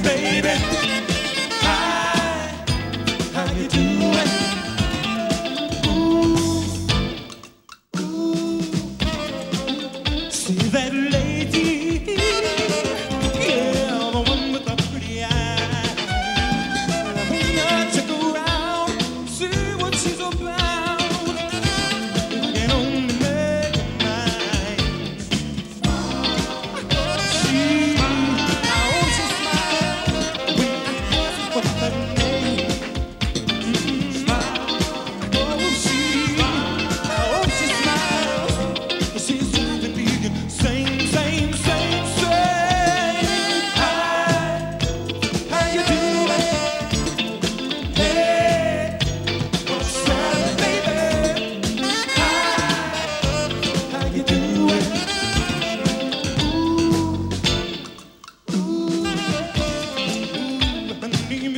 baby.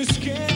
scared.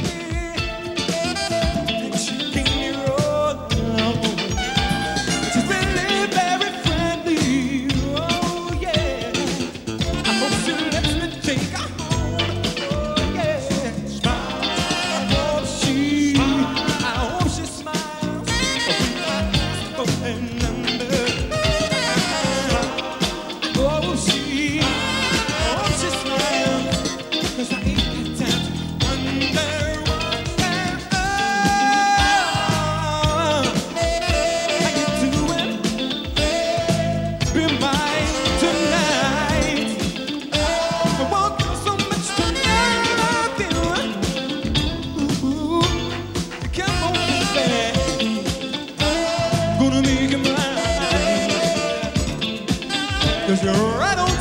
Cause you're right on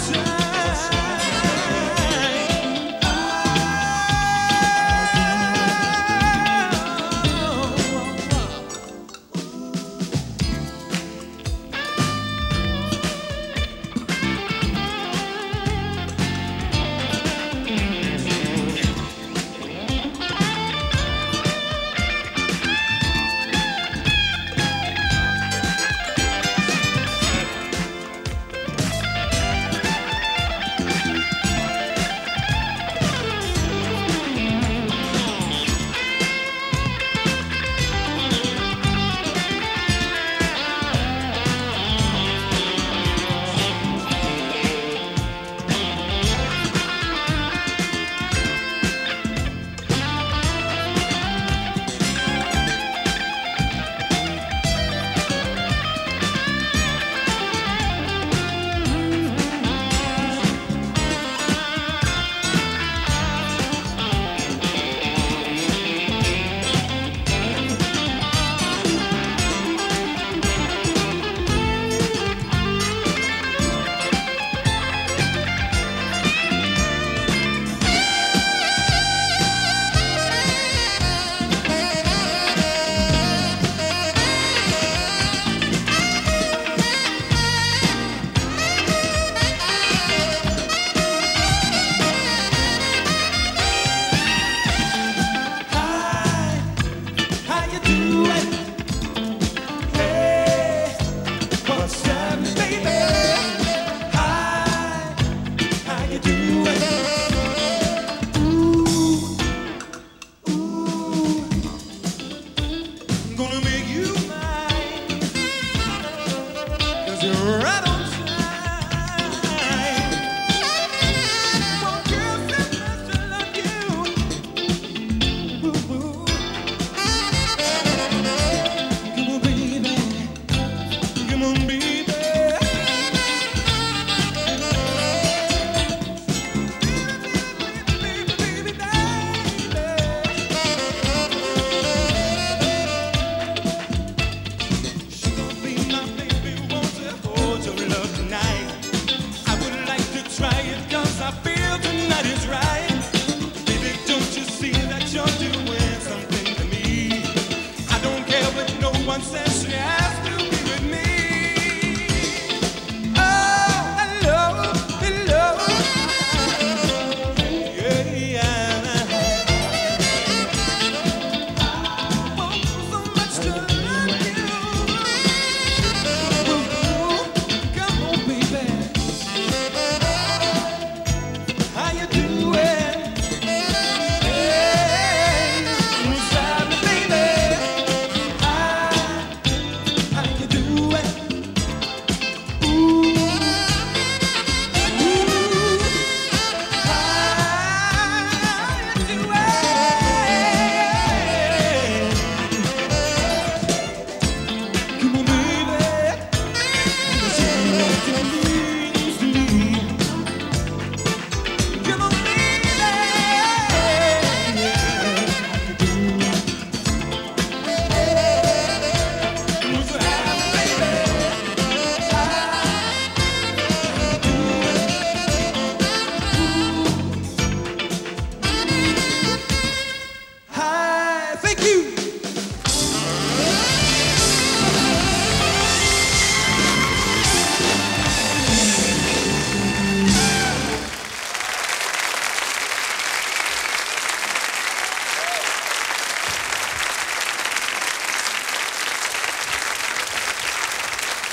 that is right.